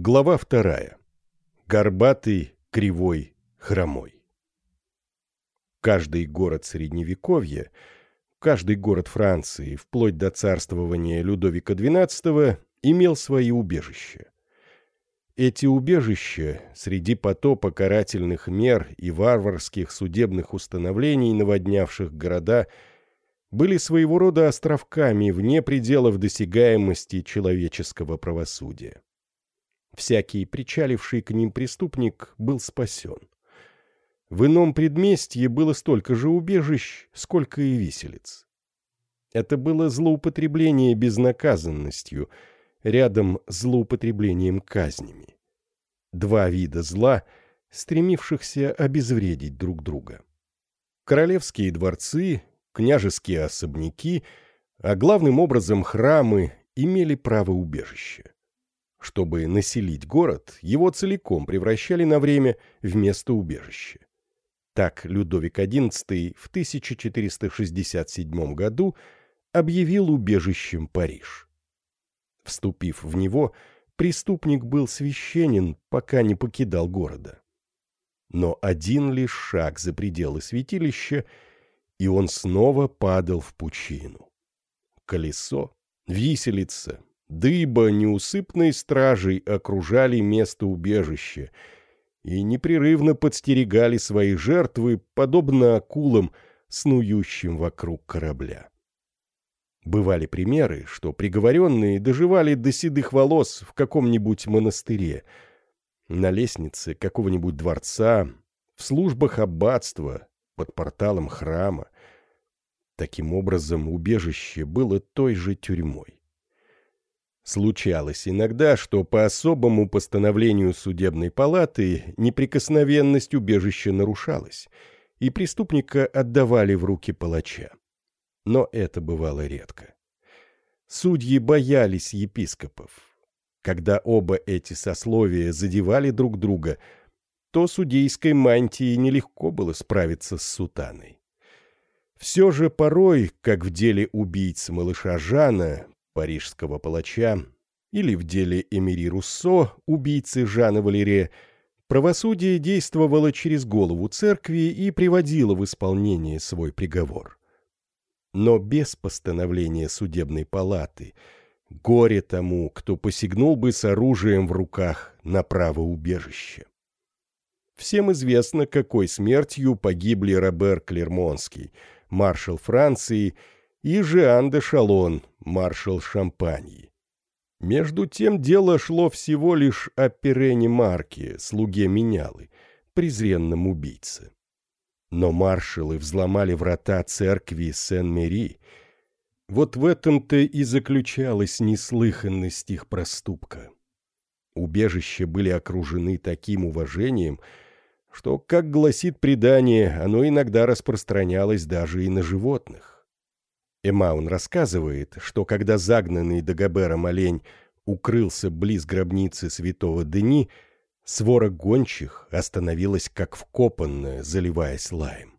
Глава вторая. Горбатый, кривой, хромой. Каждый город Средневековья, каждый город Франции, вплоть до царствования Людовика XII, имел свои убежища. Эти убежища среди потопа карательных мер и варварских судебных установлений, наводнявших города, были своего рода островками вне пределов досягаемости человеческого правосудия. Всякий причаливший к ним преступник был спасен. В ином предместье было столько же убежищ, сколько и виселиц. Это было злоупотребление безнаказанностью, рядом с злоупотреблением казнями. Два вида зла, стремившихся обезвредить друг друга. Королевские дворцы, княжеские особняки, а главным образом храмы имели право убежища. Чтобы населить город, его целиком превращали на время в место убежища. Так Людовик XI в 1467 году объявил убежищем Париж. Вступив в него, преступник был священен, пока не покидал города. Но один лишь шаг за пределы святилища, и он снова падал в пучину. Колесо, виселица, дыба неусыпной стражей окружали место убежища и непрерывно подстерегали свои жертвы, подобно акулам, снующим вокруг корабля. Бывали примеры, что приговоренные доживали до седых волос в каком-нибудь монастыре, на лестнице какого-нибудь дворца, в службах аббатства, под порталом храма. Таким образом, убежище было той же тюрьмой. Случалось иногда, что по особому постановлению судебной палаты неприкосновенность убежища нарушалась, и преступника отдавали в руки палача. Но это бывало редко. Судьи боялись епископов. Когда оба эти сословия задевали друг друга, то судейской мантии нелегко было справиться с сутаной. Все же порой, как в деле убийц малыша Жана, парижского палача, или в деле Эмири Руссо, убийцы Жана Валерия, правосудие действовало через голову церкви и приводило в исполнение свой приговор. Но без постановления судебной палаты горе тому, кто посягнул бы с оружием в руках на право убежища. Всем известно, какой смертью погибли Робер Клермонский, маршал Франции, и Жиан де Шалон, маршал Шампании. Между тем дело шло всего лишь о Перене Марке, слуге менялы, презренном убийце. Но маршалы взломали врата церкви Сен-Мери. Вот в этом-то и заключалась неслыханность их проступка. Убежища были окружены таким уважением, что, как гласит предание, оно иногда распространялось даже и на животных. Эмаун рассказывает, что когда загнанный Дагобером олень укрылся близ гробницы святого Дени, свора гончих остановилась как вкопанная, заливаясь лаем.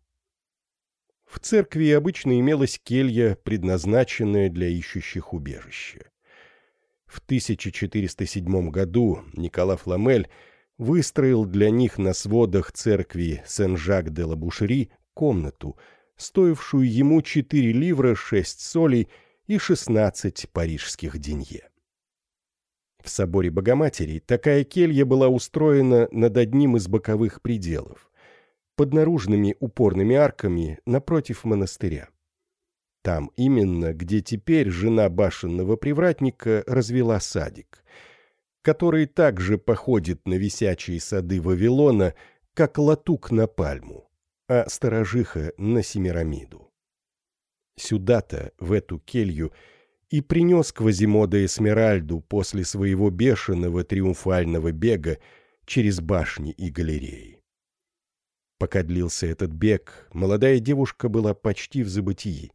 В церкви обычно имелась келья, предназначенная для ищущих убежища. В 1407 году Никола Фламель выстроил для них на сводах церкви Сен-Жак-де-Ла-Бушери комнату – стоившую ему 4 ливра 6 солей и 16 парижских денье. В соборе Богоматери такая келья была устроена над одним из боковых пределов, под наружными упорными арками напротив монастыря. Там именно, где теперь жена башенного привратника развела садик, который также походит на висячие сады Вавилона, как латук на пальму а сторожиха на Семирамиду. Сюда-то, в эту келью, и принес Квазимода Эсмеральду после своего бешеного триумфального бега через башни и галереи. Пока длился этот бег, молодая девушка была почти в забытии.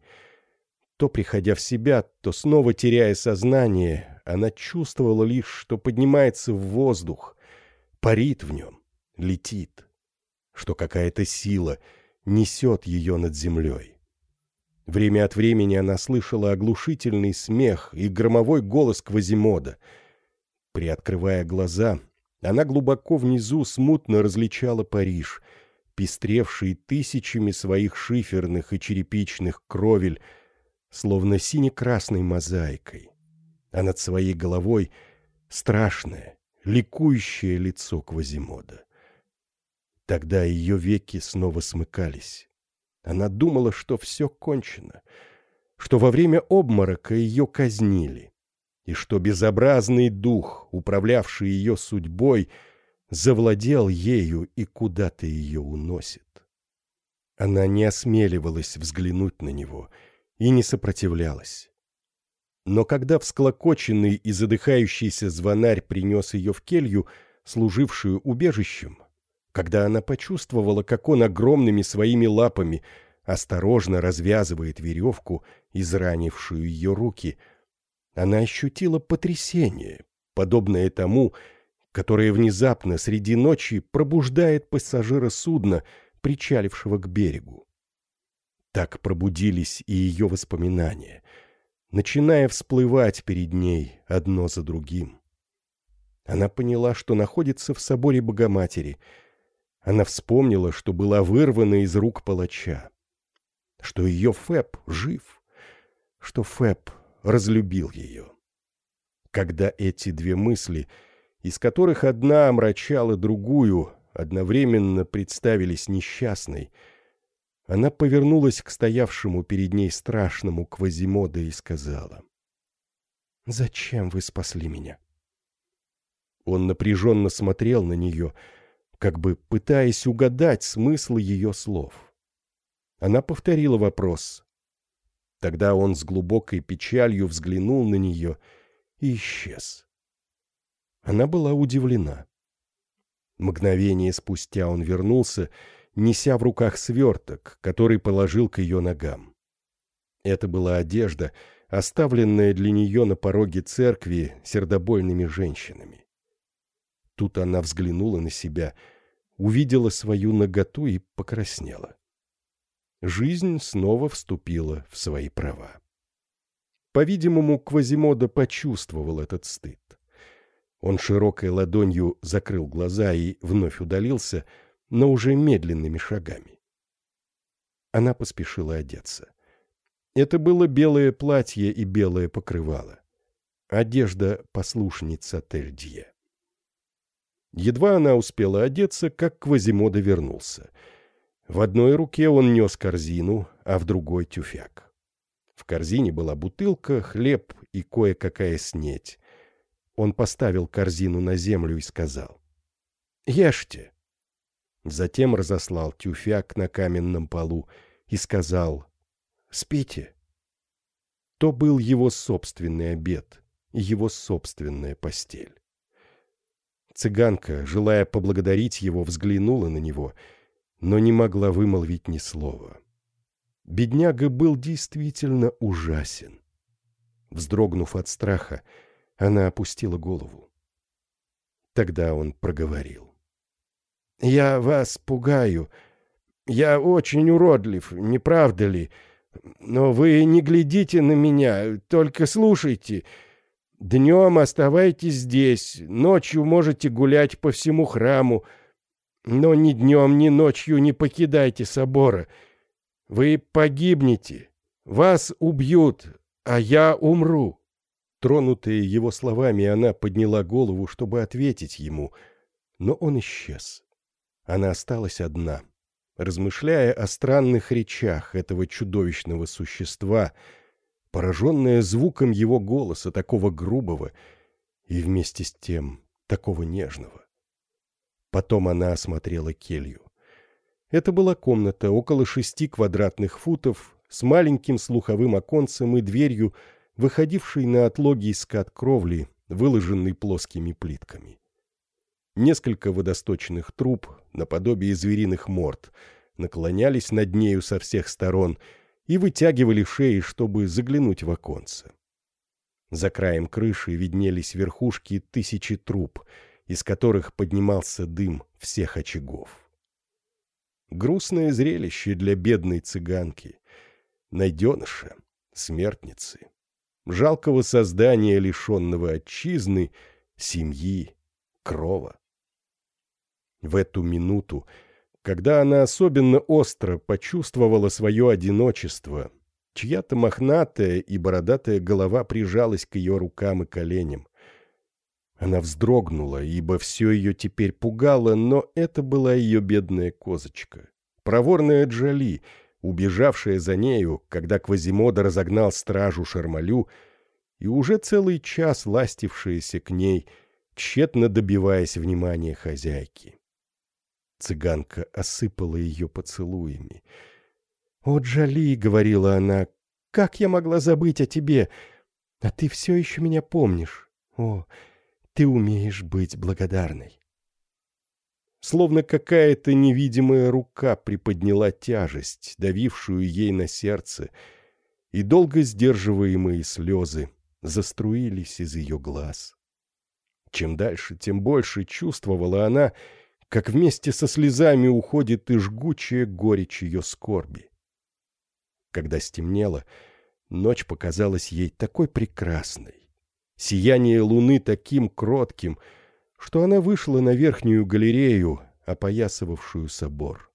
То, приходя в себя, то снова теряя сознание, она чувствовала лишь, что поднимается в воздух, парит в нем, летит что какая-то сила несет ее над землей. Время от времени она слышала оглушительный смех и громовой голос Квазимода. Приоткрывая глаза, она глубоко внизу смутно различала Париж, пестревший тысячами своих шиферных и черепичных кровель, словно сине-красной мозаикой, а над своей головой страшное, ликующее лицо Квазимода. Тогда ее веки снова смыкались. Она думала, что все кончено, что во время обморока ее казнили, и что безобразный дух, управлявший ее судьбой, завладел ею и куда-то ее уносит. Она не осмеливалась взглянуть на него и не сопротивлялась. Но когда всклокоченный и задыхающийся звонарь принес ее в келью, служившую убежищем, когда она почувствовала, как он огромными своими лапами осторожно развязывает веревку, изранившую ее руки, она ощутила потрясение, подобное тому, которое внезапно среди ночи пробуждает пассажира судна, причалившего к берегу. Так пробудились и ее воспоминания, начиная всплывать перед ней одно за другим. Она поняла, что находится в соборе Богоматери — она вспомнила, что была вырвана из рук палача, что ее Фэб жив, что Фэб разлюбил ее. Когда эти две мысли, из которых одна омрачала другую, одновременно представились несчастной, она повернулась к стоявшему перед ней страшному Квазимода и сказала, «Зачем вы спасли меня?» Он напряженно смотрел на нее, — как бы пытаясь угадать смысл ее слов. Она повторила вопрос. Тогда он с глубокой печалью взглянул на нее и исчез. Она была удивлена. Мгновение спустя он вернулся, неся в руках сверток, который положил к ее ногам. Это была одежда, оставленная для нее на пороге церкви сердобольными женщинами. Тут она взглянула на себя, увидела свою наготу и покраснела. Жизнь снова вступила в свои права. По-видимому, Квазимода почувствовал этот стыд. Он широкой ладонью закрыл глаза и вновь удалился, но уже медленными шагами. Она поспешила одеться. Это было белое платье и белое покрывало. Одежда послушница Тельдье. Едва она успела одеться, как Квазимода вернулся. В одной руке он нес корзину, а в другой — тюфяк. В корзине была бутылка, хлеб и кое-какая снеть. Он поставил корзину на землю и сказал «Ешьте». Затем разослал тюфяк на каменном полу и сказал «Спите». То был его собственный обед, его собственная постель. Цыганка, желая поблагодарить его, взглянула на него, но не могла вымолвить ни слова. Бедняга был действительно ужасен. Вздрогнув от страха, она опустила голову. Тогда он проговорил. «Я вас пугаю. Я очень уродлив, не правда ли? Но вы не глядите на меня, только слушайте. Днем оставайтесь здесь, ночью можете гулять по всему храму, но ни днем, ни ночью не покидайте собора. Вы погибнете, вас убьют, а я умру». Тронутая его словами, она подняла голову, чтобы ответить ему, но он исчез. Она осталась одна, размышляя о странных речах этого чудовищного существа — пораженная звуком его голоса, такого грубого и вместе с тем такого нежного. Потом она осмотрела келью. Это была комната около шести квадратных футов с маленьким слуховым оконцем и дверью, выходившей на отлогий скат кровли, выложенный плоскими плитками. Несколько водосточных труб, наподобие звериных морд, наклонялись над нею со всех сторон — и вытягивали шеи, чтобы заглянуть в оконце. За краем крыши виднелись верхушки тысячи труб, из которых поднимался дым всех очагов. Грустное зрелище для бедной цыганки, найденыша, смертницы, жалкого создания, лишенного отчизны семьи, крова. В эту минуту, когда она особенно остро почувствовала свое одиночество, чья-то мохнатая и бородатая голова прижалась к ее рукам и коленям. Она вздрогнула, ибо все ее теперь пугало, но это была ее бедная козочка. Проворная Джоли, убежавшая за нею, когда Квазимода разогнал стражу Шармалю, и уже целый час ластившаяся к ней, тщетно добиваясь внимания хозяйки. Цыганка осыпала ее поцелуями. «О, Джоли!» — говорила она. «Как я могла забыть о тебе? А ты все еще меня помнишь. О, ты умеешь быть благодарной». Словно какая-то невидимая рука приподняла тяжесть, давившую ей на сердце, и долго сдерживаемые слезы заструились из ее глаз. Чем дальше, тем больше чувствовала она, как вместе со слезами уходит и жгучая горечь ее скорби. Когда стемнело, ночь показалась ей такой прекрасной, сияние луны таким кротким, что она вышла на верхнюю галерею, опоясывавшую собор.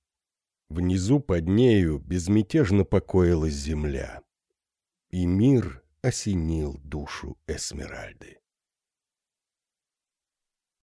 Внизу под нею безмятежно покоилась земля. И мир осенил душу Эсмеральды.